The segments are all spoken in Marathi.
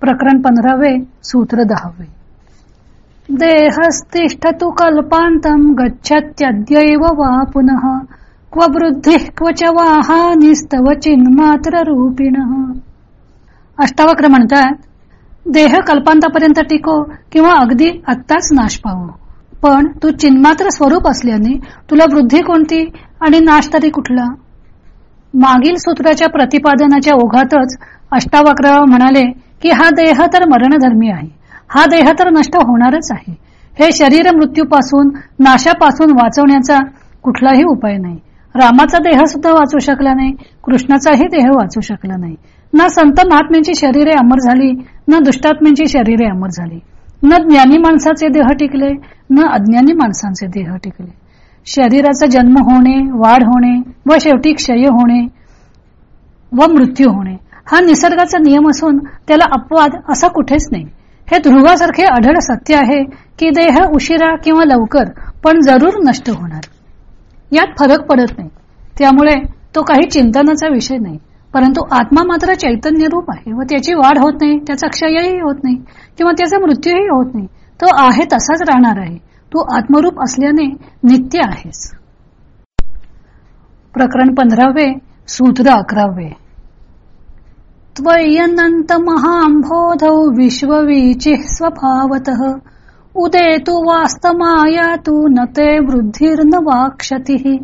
प्रकरण पंधरावे सूत्र दहावे. देहस्तिष्ठतु कल्पांतम गच्छत्यद्यैव वा पुनः क्व वृद्धी क्व च वाहानिस्तव चिन्मात्र रूपिण अष्टावक्र म्हणतात देह कल्पांतापर्यंत टिको किंवा अगदी आत्ताच नाश पावो. पण तू चिन्मात्र स्वरूप असल्याने तुला वृद्धी कोणती आणि नाश तरी कुठला? मागील सूत्राच्या प्रतिपादनाच्या ओघातच अष्टावक्र म्हणाले की हा देह तर मरणधर्मी आहे. हा देह तर नष्ट होणारच आहे. हे शरीर मृत्यूपासून नाशापासून वाचवण्याचा कुठलाही उपाय नाही. रामाचा देह सुद्धा वाचू शकला नाही कृष्णाचाही देह वाचू शकला नाही. ना संत महात्म्यांची शरीरे अमर झाली न दुष्टात्म्यांची शरीरे अमर झाली. न ज्ञानी माणसाचे देह टिकले न अज्ञानी माणसांचे देह टिकले. शरीराचा जन्म होणे वाढ होणे व शेवटी क्षय होणे व मृत्यू होणे. हा निसर्गाचा नियम असून त्याला अपवाद असा कुठेच नाही. हे ध्रुवासारखे आढळ सत्य आहे की देह उशिरा किंवा लवकर पण जरूर नष्ट होणार. यात फरक पडत नाही. त्यामुळे तो काही चिंतनाचा विषय नाही परंतु आत्मा मात्र चैतन्य रूप आहे व त्याची वाढ होत नाही त्याचा क्षयही होत नाही किंवा त्याचा मृत्यूही होत नाही. तो आहे तसाच राहणार आहे. तू आत्मरूप असल्याने नित्य आहेस. प्रकरण पंधरावे सूत्र अकरावे. त्वय्यनंत महांबोधौ विश्ववीचिः स्वभावतः उदे तु वास्तमाया तू न ते वृद्धिर्न वाक्षती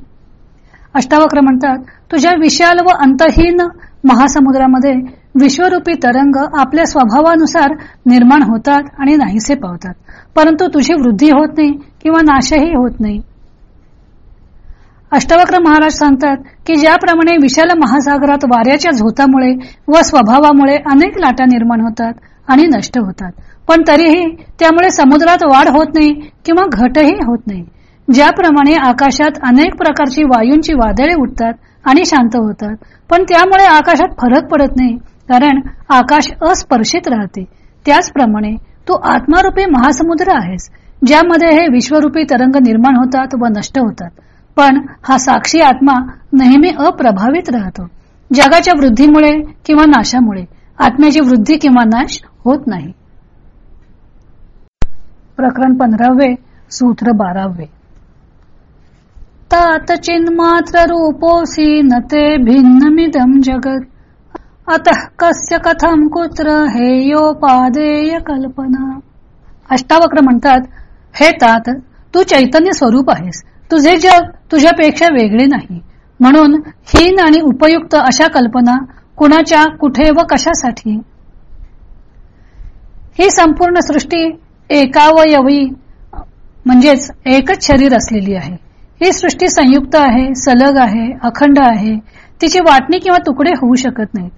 अष्टावक्र म्हणतात तुझ्या विशाल व अंतहीन महासमुद्रामध्ये विश्वरूपी तरंग आपल्या स्वभावानुसार निर्माण होतात आणि नाहीसे पावतात. परंतु तुझी वृद्धी होत नाही किंवा नाशही होत नाही. अष्टवक्र महाराज सांगतात की ज्याप्रमाणे विशाल महासागरात वाऱ्याच्या झोतामुळे व स्वभावामुळे अनेक लाटा निर्माण होतात आणि नष्ट होतात. पण तरीही त्यामुळे समुद्रात वाढ होत नाही किंवा घटही होत नाही. ज्याप्रमाणे आकाशात अनेक प्रकारची वायूंची वादळे उठतात आणि शांत होतात. पण त्यामुळे आकाशात फरक पडत नाही कारण आकाश अस्पर्शित राहते. त्याचप्रमाणे तू आत्मारूपी महासमुद्र आहेस ज्यामध्ये हे विश्वरूपी तरंग निर्माण होतात व नष्ट होतात. पण हा साक्षी आत्मा नेहमी अप्रभावित राहतो. जगाच्या वृद्धीमुळे किंवा नाशामुळे आत्म्याची वृद्धी किंवा नाश होत नाही. प्रकरण पंधरावे सूत्र बारावे. तात चिन्मात्र रूपोसी न ते भिन्नमिदम जगत। अतः कस्य कथम कुत्र हेयोपादेय कल्पना। अष्टावक्र म्हणतात हे तात तू चैतन्य स्वरूप आहेस. तुझे जग तुझ्यापेक्षा वेगळे नाही. म्हणून हीन आणि उपयुक्त अशा कल्पना कुणाच्या कुठे व कशासाठी? ही संपूर्ण सृष्टी एकावयवी म्हणजेच एकच शरीर असलेली आहे. ही सृष्टी संयुक्त आहे सलग आहे अखंड आहे. तिची वाटणी किंवा तुकडे होऊ शकत नाहीत.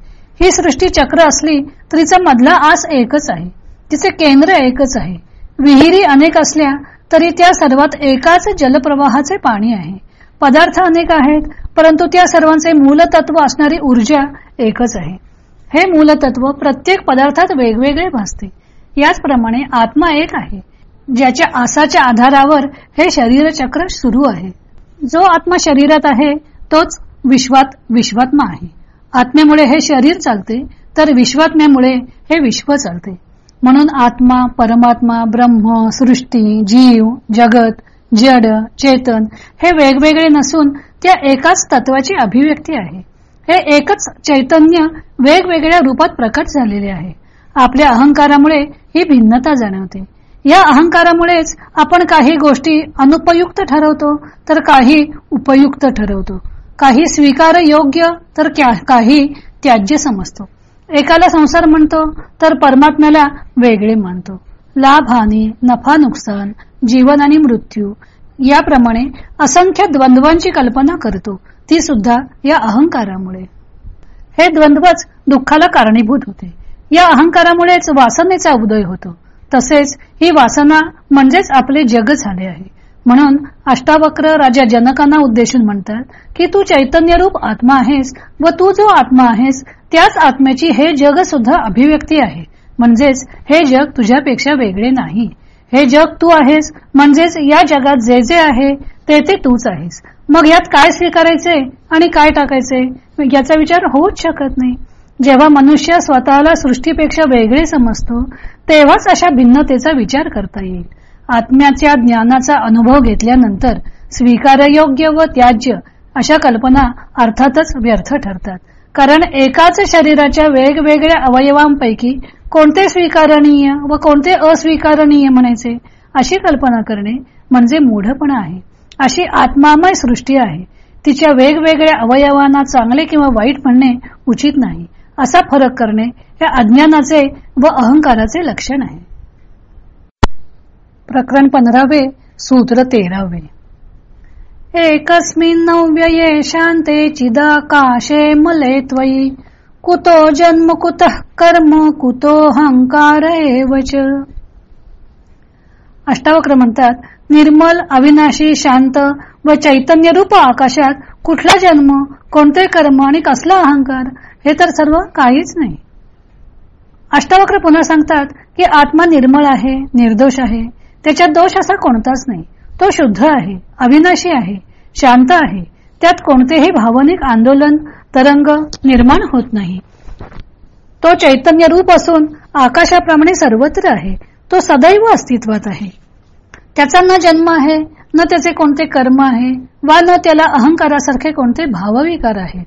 ही सृष्टी चक्र असली तरीचा मधला आस एकच आहे. तिचे केंद्र एकच आहे. विहिरी अनेक असल्या तरी त्या सर्वात एकाच जलप्रवाहाचे पाणी आहे. पदार्थ अनेक आहेत परंतु त्या सर्वांचे मूलतत्व असणारी ऊर्जा एकच आहे. हे मूलतत्व प्रत्येक पदार्थात वेगवेगळे भासते. याचप्रमाणे आत्मा एक आहे. ज्याच्या आसाच्या आधारावर हे शरीर चक्र सुरू आहे. जो आत्मा शरीरात आहे तोच विश्वात विश्वात्मा आहे. आत्म्यामुळे हे शरीर चालते तर विश्वात्म्यामुळे हे विश्व चालते. म्हणून आत्मा परमात्मा ब्रह्म सृष्टी जीव जगत जड चेतन हे वेगवेगळे नसून त्या एकाच तत्वाची अभिव्यक्ती आहे. हे एकच चैतन्य वेगवेगळ्या रूपात प्रकट झालेले आहे. आपल्या अहंकारामुळे ही भिन्नता जाणवते. या अहंकारामुळेच आपण काही गोष्टी अनुपयुक्त ठरवतो तर काही उपयुक्त ठरवतो. काही स्वीकार योग्य तर काही त्याज्य समजतो. एकाला संसार म्हणतो तर परमात्म्याला वेगळे मानतो लाभ हानी नफा नुकसान जीवन आणि मृत्यू याप्रमाणे असंख्य द्वंद्वांची कल्पना करतो. ती सुद्धा या अहंकारामुळे. हे द्वंद्वच दुःखाला कारणीभूत होते. या अहंकारामुळेच वासनेचा उदय होतो. तसेच ही वासना म्हणजेच आपले जग झाले आहे. म्हणून अष्टावक्र राजा जनकांना उद्देशून म्हणतात की तू चैतन्यरूप आत्मा आहेस व तू जो आत्मा आहेस त्याच आत्म्याची हे जग सुद्धा अभिव्यक्ती आहे. म्हणजेच हे जग तुझ्यापेक्षा वेगळे नाही. हे जग तू आहेस म्हणजेच या जगात जे जे आहे ते ते तूच आहेस. मग यात काय स्वीकारायचे आणि काय टाकायचे? याचा विचार होऊच शकत नाही. जेव्हा मनुष्य स्वतःला सृष्टीपेक्षा वेगळे समजतो तेव्हाच अशा भिन्नतेचा विचार करता येईल. आत्म्याच्या ज्ञानाचा अनुभव घेतल्यानंतर स्वीकारयोग्य व त्याज्य अशा कल्पना अर्थातच व्यर्थ ठरतात. कारण एकाच शरीराच्या वेगवेगळ्या अवयवांपैकी कोणते स्वीकारणीय व कोणते अस्वीकारणीय म्हणायचे? अशी कल्पना करणे म्हणजे मूढपणा आहे. अशी आत्मामय सृष्टी आहे. तिच्या वेगवेगळ्या अवयवांना चांगले किंवा वाईट म्हणणे उचित नाही. असा फरक करणे हे अज्ञानाचे व अहंकाराचे लक्षण आहे. प्रकरण पंधरावे सूत्र तेरावे. एकस्मिन नव्यये शांते चिदाकाशे मले त्वयी. कुतो जन्म कुतः कर्म कुतो हंकार एवच. अष्टावक्र म्हणतात निर्मल अविनाशी शांत व चैतन्य रूप आकाशात कुठला जन्म कोणते कर्म आणि कसला अहंकार हे तर सर्व काहीच नाही. अष्टावक्र पुन्हा सांगतात की आत्मा निर्मळ आहे निर्दोष आहे. त्याच्यात दोष असा कोणताच नाही. तो शुद्ध आहे अविनाशी आहे शांत आहे. त्यात कोणतेही भावनिक आंदोलन तरंग निर्माण होत नाही. तो चैतन्य रूप असून आकाशाप्रमाणे सर्वत्र आहे. तो सदैव अस्तित्वात आहे. त्याचा न जन्म आहे न त्याचे कोणते कर्म आहे वा न त्याला अहंकारासारखे कोणते भावविकार आहेत.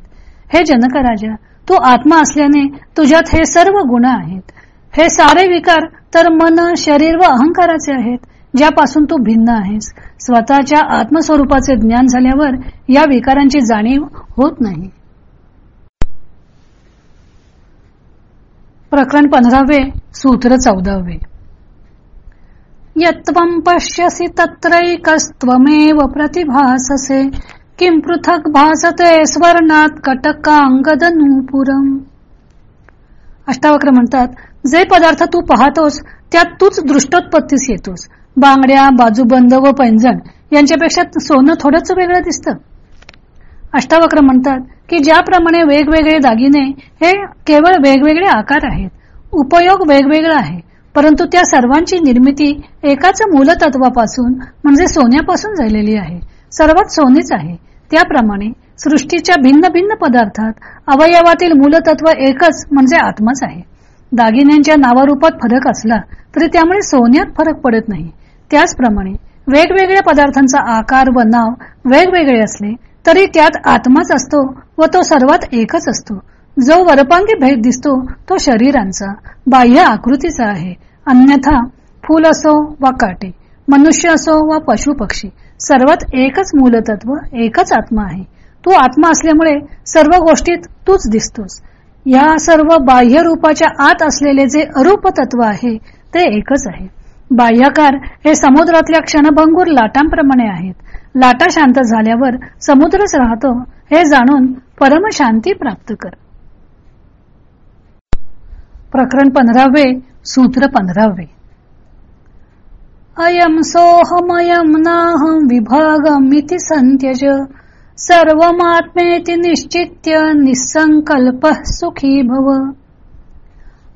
हे जनक राजा तू आत्मा असल्याने तुझ्यात हे सर्व गुण आहेत. हे सारे विकार तर मन शरीर व अहंकाराचे आहेत ज्यापासून तू भिन्न आहेस. स्वतःच्या आत्मस्वरूपाचे ज्ञान झाल्यावर या विकारांची जाणीव होत नाही. प्रकरण पंधरावे सूत्र चौदावे. यत्वं पश्यसि तत्रैकस्त्वमेव प्रतिभाससे किं पृथक भासते स्वर्णात कटकांगदनूपुरम अष्टावक्र म्हणतात जे पदार्थ तू पाहतोस त्यात तूच दृष्टोत्पत्तीस येतोस. बांगड्या बाजूबंद व पैंजण यांच्यापेक्षा सोनं थोडंच वेगळं दिसतं. अष्टावक्र म्हणतात की ज्याप्रमाणे वेगवेगळे दागिने हे केवळ वेगवेगळे आकार आहेत. उपयोग वेगवेगळा आहे परंतु त्या सर्वांची निर्मिती एकाच मूलतत्वापासून म्हणजे सोन्यापासून झालेली आहे. सर्वात सोनेच आहे. त्याप्रमाणे सृष्टीच्या भिन्न भिन्न पदार्थात अवयवातील मूलतत्व एकच म्हणजे आत्माच आहे. दागिन्यांच्या नावारूपात फरक असला तरी त्यामुळे सोन्यात फरक पडत नाही. त्याचप्रमाणे वेगवेगळ्या पदार्थांचा आकार व नाव वेगवेगळे असले तरी त्यात आत्माच असतो व तो सर्वात एकच असतो. जो वरपांगी भेद दिसतो तो शरीरांचा बाह्य आकृतीचा आहे. अन्यथा फूल असो वा काटे मनुष्य असो वा पशु पक्षी सर्वात एकच मूलतत्व एकच आत्मा आहे. तू आत्मा असल्यामुळे सर्व गोष्टीत तूच दिसतोस. या सर्व बाह्य रूपाच्या आत असलेले जे अरूप तत्व आहे ते एकच आहे. बाह्यकार हे समुद्रातल्या क्षणभंगूर लाटांप्रमाणे आहेत. लाटा शांत झाल्यावर समुद्रच राहतो हे जाणून परमशांती प्राप्त कर. प्रकरण पंधरावे सूत्र पंधरावे. अयम सोहमयम नाहम विभागमिति संत्यज। सर्वमात्मेति निश्चित्य निसंकल्प सुखी भव।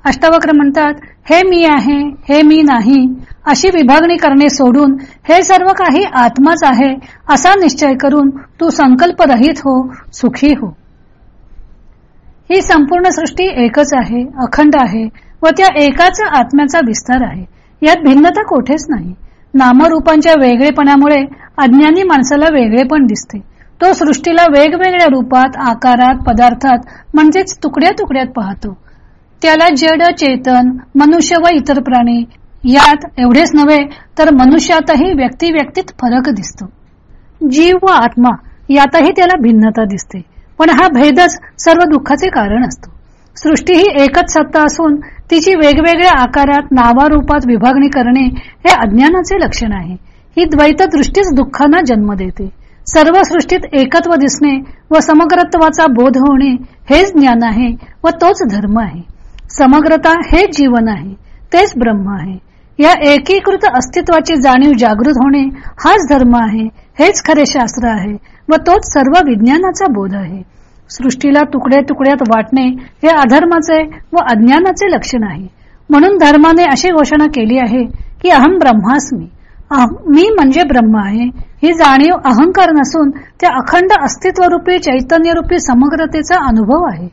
अष्टावक्र म्हणतात हे मी आहे हे मी नाही अशी विभागणी करणे सोडून हे सर्व काही आत्माच आहे असा निश्चय करून तू संकल्प रहित हो सुखी हो. ही संपूर्ण सृष्टी एकच आहे अखंड आहे व त्या एकाच आत्म्याचा विस्तार आहे. यात भिन्नता कोठेच नाही. नामरूपांच्या वेगळेपणामुळे अज्ञानी माणसाला वेगळेपण दिसते. तो सृष्टीला वेगवेगळ्या रूपात आकारात पदार्थात म्हणजेच तुकड्या तुकड्यात पाहतो. त्याला जड चेतन मनुष्य व इतर प्राणी यात एवढेच नव्हे तर मनुष्यातही व्यक्ती व्यक्तीत फरक दिसतो. जीव व आत्मा यातही त्याला भिन्नता दिसते पण हा भेदच सर्व दुःखाचे कारण असतो. सृष्टी ही एकच सत्ता असून तिची वेगवेगळ्या आकारात नावारूपात विभागणी करणे हे अज्ञानाचे लक्षण आहे. ही द्वैत दृष्टीच दुःखांना जन्म देते. सर्व सृष्टीत एकत्व दिसणे व समग्रत्वाचा बोध होणे हेच ज्ञान आहे व तोच धर्म आहे. समग्रता हे जीवन आहे तेच ब्रह्म आहे. या एकीकृत अस्तित्वाची जाणीव जागृत होणे हाच धर्म आहे हेच खरे शास्त्र आहे व तोच सर्व विज्ञानाचा बोध आहे. सृष्टीला तुकडे तुकड्यात वाटणे हे अधर्माचे व अज्ञानाचे लक्षण आहे. म्हणून धर्माने अशी घोषणा केली आहे की अहम ब्रह्मास्मी. मी म्हणजे ब्रह्म आहे ही जाणीव अहंकार नसून त्या अखंड अस्तित्वरूपी चैतन्यरूपी समग्रतेचा अनुभव आहे.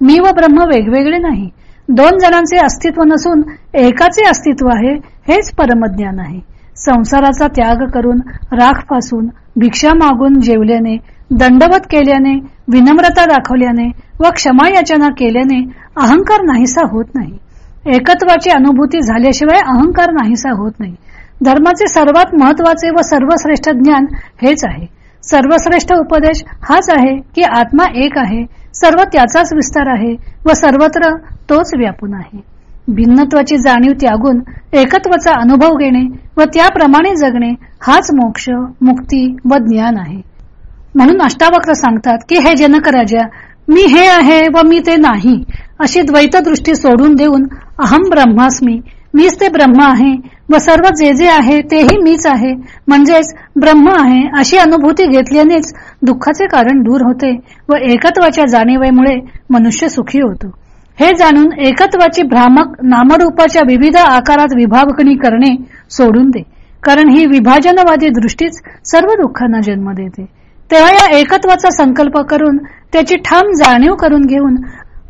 मी व ब्रह्म वेगवेगळे नाही. दोन जणांचे अस्तित्व नसून एकाचे अस्तित्व आहे हेच परमज्ञान आहे. संसाराचा त्याग करून राखपासून भिक्षा मागून जेवल्याने दंडवत केल्याने विनम्रता दाखवल्याने व क्षमा याचना केल्याने अहंकार नाहीसा होत नाही. एकत्वाची अनुभूती झाल्याशिवाय अहंकार नाहीसा होत नाही. धर्माचे सर्वात महत्त्वाचे व सर्वश्रेष्ठ ज्ञान हेच आहे. सर्वश्रेष्ठ उपदेश हाच आहे की आत्मा एक आहे सर्व त्याचाच विस्तार आहे व सर्वत्र तोच व्यापून आहे. भिन्नत्वाची जाणीव त्यागून एकत्वाचा अनुभव घेणे व त्याप्रमाणे जगणे हाच मोक्ष मुक्ती व ज्ञान आहे. म्हणून अष्टावक्र सांगतात की हे जनक राजा मी हे आहे व मी ते नाही अशी द्वैत दृष्टी सोडून देऊन अहम ब्रह्मास्मी मीच ते ब्रह्म आहे व सर्व जे जे आहे तेही मीच आहे. म्हणजेच ब्रह्म आहे अशी अनुभूती घेतल्यानेच दुःखाचे कारण दूर होते व एकत्वाच्या जाणीवेमुळे मनुष्य सुखी होतो. हे जाणून एकत्वाची भ्रामक नामरूपाच्या विविध आकारात विभागणी करणे सोडून दे. कारण ही विभाजनवादी दृष्टीच सर्व दुःखांना जन्म देते. तेव्हा या एकत्वाचा संकल्प करून त्याची ठाम जाणीव करून घेऊन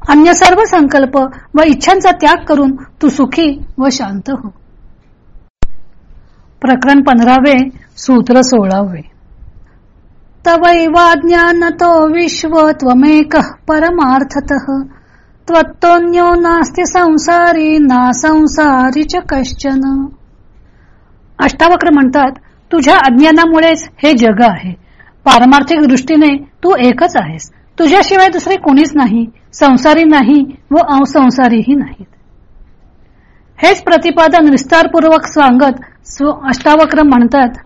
अन्य सर्व संकल्प व इच्छांचा त्याग करून तू सुखी व शांत हो. प्रकरण पंधरावे सूत्र सोळावे. तवैवाज्ञान तो विश्व त्वमेक परमार्थत. त्वत्तोन्यो नास्ति संसारी ना संसारी च कश्चन. अष्टावक्र म्हणतात तुझ्या अज्ञानामुळेच हे जग आहे. पारमार्थिक दृष्टीने तू एकच आहेस. तुझ्याशिवाय दुसरे कोणीच नाही संसारी नाही व असंसारीही नाहीत. हेच प्रतिपादन विस्तारपूर्वक सांगत अष्टावक्र म्हणतात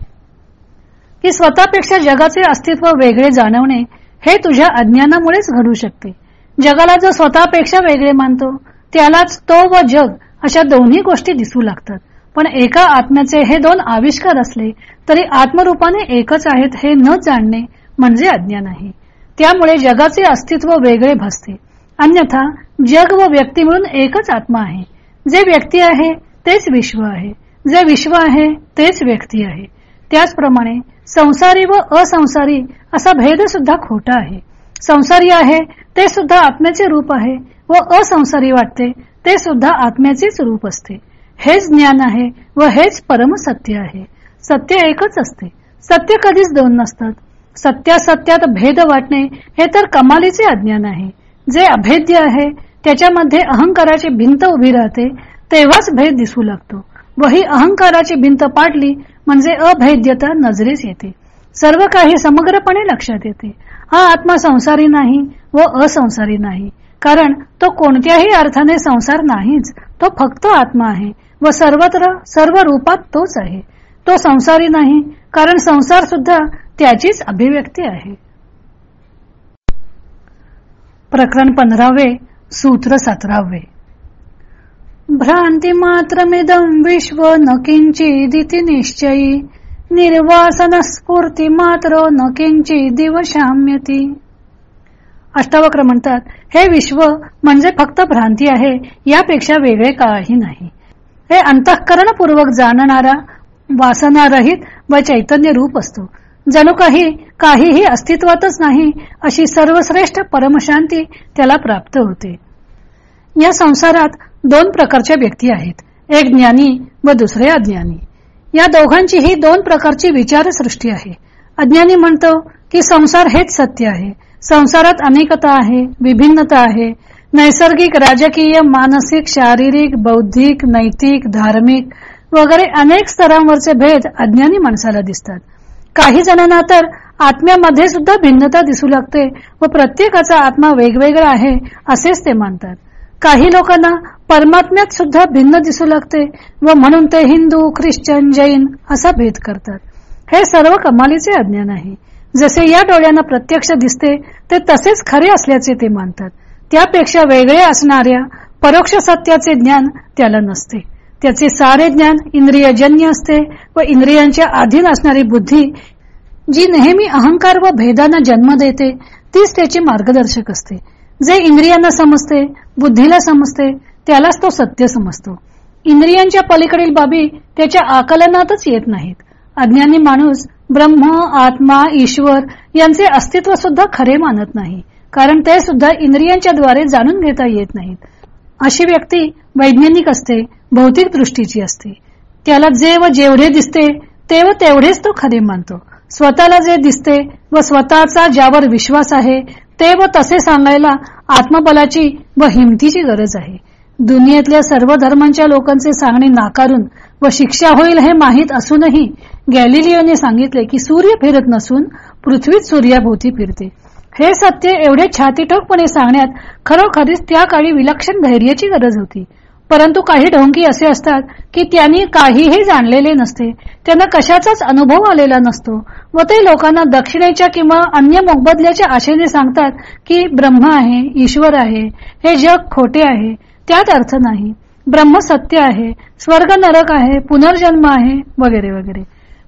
की स्वतःपेक्षा जगाचे अस्तित्व वेगळे जाणवणे हे तुझ्या अज्ञानामुळेच घडू शकते. जगाला जो स्वतःपेक्षा वेगळे मानतो त्यालाच तो व जग अशा दोन्ही गोष्टी दिसू लागतात. पण एका आत्म्याचे हे दोन आविष्कार असले तरी आत्मरूपाने एकच आहेत हे न जाणणे म्हणजे अज्ञान आहे. त्यामुळे जगाचे अस्तित्व वेगळे भासते. अन्यथा जग व व्यक्ती मिळून एकच आत्मा आहे. जे व्यक्ती आहे तेच विश्व आहे. जे विश्व आहे तेच व्यक्ती आहे. त्याचप्रमाणे संसारी व असंसारी असा भेद सुद्धा खोटा आहे. संसारी आहे ते सुद्धा आत्म्याचे रूप आहे. व असंसारी वाटते ते सुद्धा आत्म्याचेच रूप असते. हेच ज्ञान आहे व हेच परम सत्य आहे. सत्य एकच असते. सत्य कधीच दोन नसतात. सत्यासत्यात भेद वाटणे हे तर कमालीचे अज्ञान आहे. जे अभेद्य आहे त्याच्यामध्ये अहंकाराची भिंत उभी राहते तेव्हाच भेद दिसू लागतो. व ही अहंकाराची भिंत पाडली म्हणजे अभेद्यता नजरेस येते. सर्व काही समग्रपणे लक्षात येते. हा आत्मा संसारी नाही व असंसारी नाही. कारण तो कोणत्याही अर्थाने संसार नाहीच. तो फक्त आत्मा आहे व सर्वत्र सर्व रूपात तोच आहे. तो संसारी नाही कारण संसार सुद्धा त्याचीच अभिव्यक्ती आहे. प्रकरण पंधरावे सूत्र सतरावे. भ्रांती मात्र मिदम विश्व न किंचिदिति निश्चयी निर्वासन स्फूर्ती मात्र न दिवशाम्यती अष्टावक्र म्हणतात हे विश्व म्हणजे फक्त भ्रांती आहे यापेक्षा वेगळे काही नाही. हे अंतःकरणपूर्वक जाणणारा वासनारहित व चैतन्य रूप असतो. जणू काही काहीही अस्तित्वातच नाही अशी सर्वश्रेष्ठ परमशांती त्याला प्राप्त होते. या संसारात दोन प्रकारच्या व्यक्ती आहेत एक ज्ञानी व दुसरे अज्ञानी. या दोघांची ही दोन प्रकारची विचारसृष्टी आहे. अज्ञानी म्हणतो की संसार हेच सत्य आहे. संसारात अनेकता आहे विभिन्नता आहे. नैसर्गिक राजकीय मानसिक शारीरिक बौद्धिक नैतिक धार्मिक वगैरे अनेक स्तरांवरचे भेद अज्ञानी माणसाला दिसतात. काही जणांना तर आत्म्यामध्ये सुद्धा भिन्नता दिसू लागते व प्रत्येकाचा आत्मा वेगवेगळा आहे असेच ते मानतात. काही लोकांना परमात्म्यात सुद्धा भिन्न दिसू लागते व म्हणून ते हिंदू ख्रिश्चन जैन असा भेद करतात. हे सर्व कमालीचे अज्ञान आहे. जसे या डोळ्यांना प्रत्यक्ष दिसते ते तसेच खरे असल्याचे ते मानतात. त्यापेक्षा वेगळे असणाऱ्या परोक्ष सत्याचे ज्ञान त्याला नसते. त्याचे सारे ज्ञान इंद्रियजन्य असते व इंद्रियांच्या अधीन असणारी बुद्धी जी नेहमी अहंकार व भेदांना जन्म देते तीच त्याची मार्गदर्शक असते. जे इंद्रियांना समजते बुद्धीला समजते त्यालाच तो सत्य समजतो. इंद्रियांच्या पलीकडील बाबी त्याच्या आकलनातच येत नाहीत. अज्ञानी माणूस ब्रह्म आत्मा ईश्वर यांचे अस्तित्व सुद्धा खरे मानत नाही कारण ते सुद्धा इंद्रियांच्या द्वारे जाणून घेता येत नाहीत. अशी व्यक्ती वैज्ञानिक असते भौतिक दृष्टीची असते. त्याला जे व जेवढे दिसते ते व तेवढेच तो खरे मानतो. स्वतःला जे दिसते व स्वतःचा ज्यावर विश्वास आहे ते व तसे सांगायला आत्मबलाची व हिमतीची गरज आहे. दुनियेतल्या सर्व धर्मांच्या लोकांचे सांगणे नाकारून व शिक्षा होईल हे माहीत असूनही गॅलिलिओने सांगितले की सूर्य फिरत नसून पृथ्वीत सूर्याभोवती फिरते. हे सत्य एवढे छातीठोकपणे सांगण्यात खरोखरीच त्या काळी विलक्षण धैर्याची गरज होती. परंतु काही ढोंगी असे असतात की त्यांनी काहीही जाणलेले नसते. त्यांना कशाचाच अनुभव आलेला नसतो. व ते लोकांना दक्षिणेच्या किंवा अन्य मोबदल्याच्या आशेने सांगतात की ब्रह्म आहे ईश्वर आहे हे जग खोटे आहे. त्यात अर्थ नाही. ब्रह्म सत्य आहे स्वर्ग नरक आहे पुनर्जन्म आहे वगैरे वगैरे.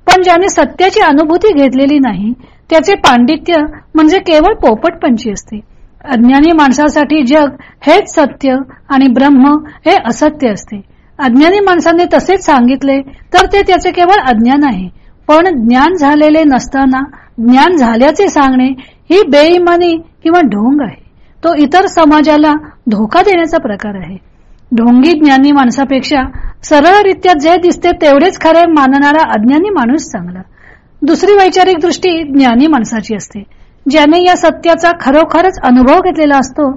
पण ज्याने सत्याची अनुभूती घेतलेली नाही त्याचे पांडित्य म्हणजे केवळ पोपटपंची असते. अज्ञानी माणसासाठी जग हेच सत्य आणि ब्रह्म हे असत्य असते. अज्ञानी माणसाने तसेच सांगितले तर ते त्याचे केवळ अज्ञान आहे. पण ज्ञान झालेले नसताना ज्ञान झाल्याचे सांगणे ही बेईमानी किंवा ढोंग आहे. तो इतर समाजाला धोका देण्याचा प्रकार आहे. ढोंगी ज्ञानी माणसापेक्षा सरळरित्या जे दिसते तेवढेच खरे मानणारा अज्ञानी माणूस चांगला. दुसरी वैचारिक दृष्टी ज्ञानी माणसाची असते. ज्याने या सत्याचा खरोखरच अनुभव घेतलेला असतो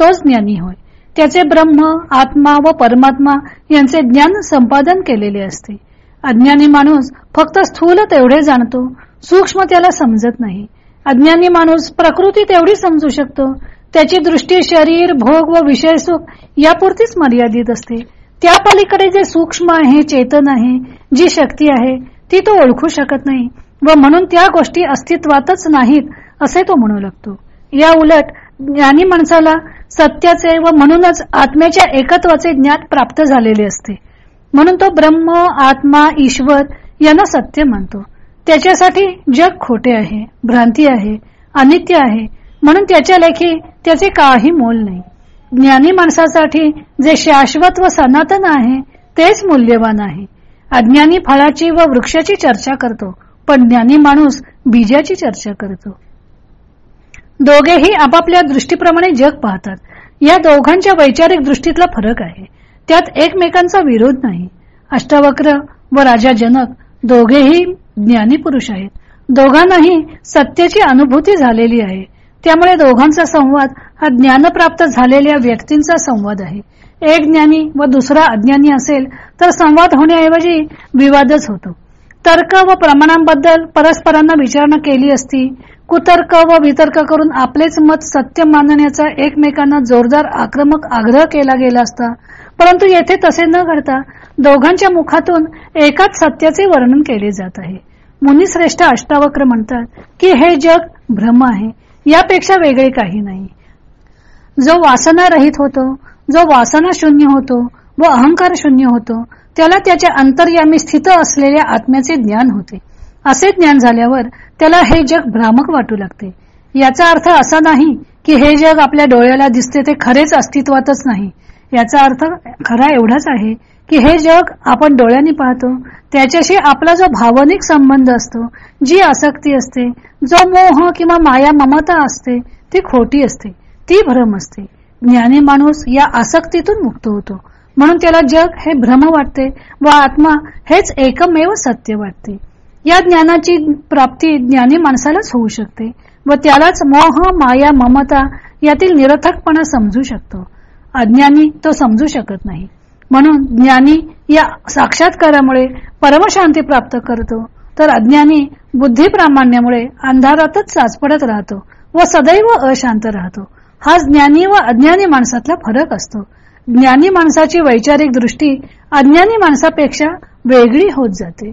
तोच ज्ञानी होय. त्याचे ब्रह्म आत्मा व परमात्मा यांचे ज्ञान संपादन केलेले असते. अज्ञानी माणूस फक्त स्थूल तेवढे जाणतो सूक्ष्म त्याला समजत नाही. अज्ञानी माणूस प्रकृती तेवढी समजू शकतो. त्याची दृष्टी शरीर भोग व विषय सुख यापुरतीच मर्यादित असते. त्या पलीकडे जे सूक्ष्म आहे चेतन आहे जी शक्ती आहे ती तो ओळखू शकत नाही. व म्हणून त्या गोष्टी अस्तित्वातच नाहीत असे तो म्हणू लागतो. या उलट ज्ञानी माणसाला सत्याचे व म्हणूनच आत्म्याच्या एकत्वाचे ज्ञान प्राप्त झालेले असते. म्हणून तो ब्रह्म आत्मा ईश्वर यांना सत्य मानतो. त्याच्यासाठी जग खोटे आहे भ्रांती आहे अनित्य आहे म्हणून त्याच्या लेखी त्याचे काही मोल नाही. ज्ञानी माणसासाठी जे शाश्वत व सनातन आहे तेच मूल्यवान आहे. अज्ञानी फळाची व वृक्षाची चर्चा करतो. पण ज्ञानी माणूस बीजाची चर्चा करतो. दोघेही आपापल्या दृष्टीप्रमाणे जग पाहतात. या दोघांच्या वैचारिक दृष्टीतला फरक आहे. त्यात एकमेकांचा विरोध नाही. अष्टावक्र व राजा जनक दोघेही ज्ञानी पुरुष आहेत. दोघांनाही सत्याची अनुभूती झालेली आहे. त्यामुळे दोघांचा संवाद हा ज्ञानप्राप्त झालेल्या व्यक्तींचा संवाद आहे. एक ज्ञानी व दुसरा अज्ञानी असेल तर संवाद होण्याऐवजी विवादच होतो. तर्क व प्रमाणांबद्दल परस्परांना विचारणा केली असती. कुतर्क व वितर्क करून आपलेच मत सत्य मानण्याचा एकमेकांना जोरदार आक्रमक आग्रह केला गेला असता. परंतु येथे तसे न घडता दोघांच्या मुखातून एकाच सत्याचे वर्णन केले जात आहे. मुनिश्रेष्ठ अष्टावक्र म्हणतात की हे जग भ्रम आहे. यापेक्षा वेगळे काही नाही. जो वासना रहित होतो जो वासना शून्य होतो व अहंकार शून्य होतो त्याला त्याच्या अंतर्यामी स्थित असलेल्या आत्म्याचे ज्ञान होते. असे ज्ञान झाल्यावर त्याला हे जग भ्रामक वाटू लागते. याचा अर्थ असा नाही की हे जग आपल्या डोळ्याला दिसते ते खरेच अस्तित्वातच नाही. याचा अर्थ खरा एवढाच आहे की हे जग आपण डोळ्यांनी पाहतो. त्याच्याशी आपला जो भावनिक संबंध असतो जी आसक्ती असते जो मोह किंवा माया ममता असते ती खोटी असते. ती भ्रम असते. ज्ञानी माणूस या आसक्तीतून मुक्त होतो. म्हणून त्याला जग हे भ्रम वाटते व आत्मा हेच एकमेव सत्य वाटते. या ज्ञानाची प्राप्ती ज्ञानी माणसालाच होऊ शकते व त्यालाच मोह माया ममता यातील निरथकपणा समजू शकतो. अज्ञानी तो समजू शकत नाही. म्हणून ज्ञानी या साक्षात्कारामुळे परमशांती प्राप्त करतो तर अज्ञानी बुद्धीप्रामाण्यामुळे अंधारातच साचपडत राहतो व सदैव अशांत राहतो. हा ज्ञानी व अज्ञानी माणसातला फरक असतो. ज्ञानी माणसाची वैचारिक दृष्टी अज्ञानी माणसापेक्षा वेगळी होत जाते.